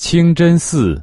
清真寺